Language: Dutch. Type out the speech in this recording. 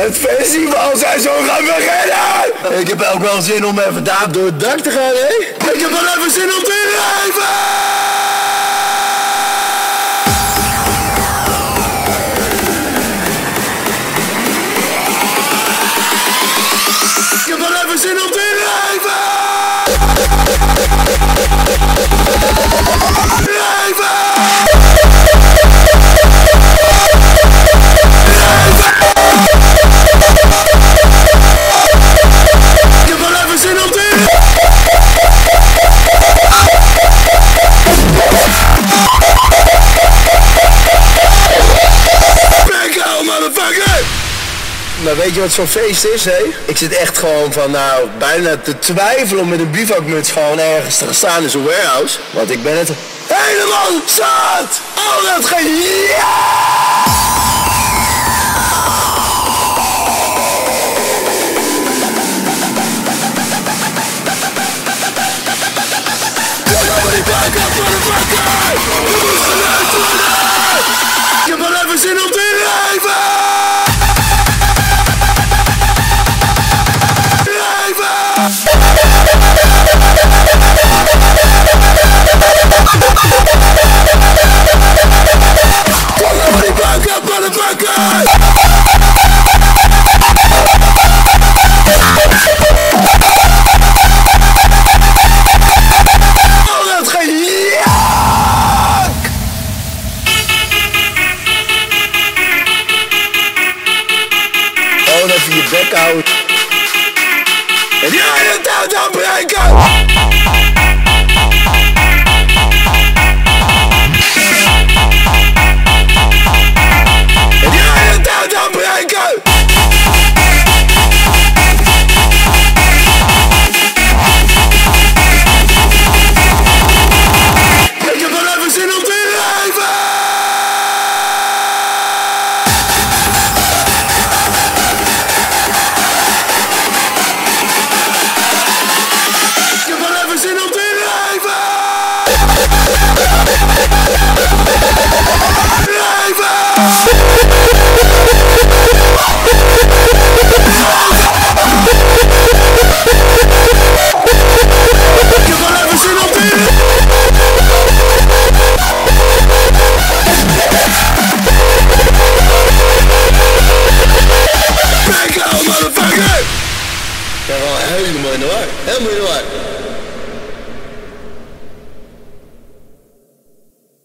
Het festival zijn zo gaan beginnen! Ik heb ook wel zin om even daar door het dak te gaan, hè? Ik heb wel even zin om te rijven! Weet je wat zo'n feest is, hé? Ik zit echt gewoon van, nou, bijna te twijfelen om met een bivakmuts gewoon ergens te gaan staan in zo'n warehouse. Want ik ben het helemaal zat! Al dat. Gewoon even je bek houden. En jij het uit aanbreken! É melhor.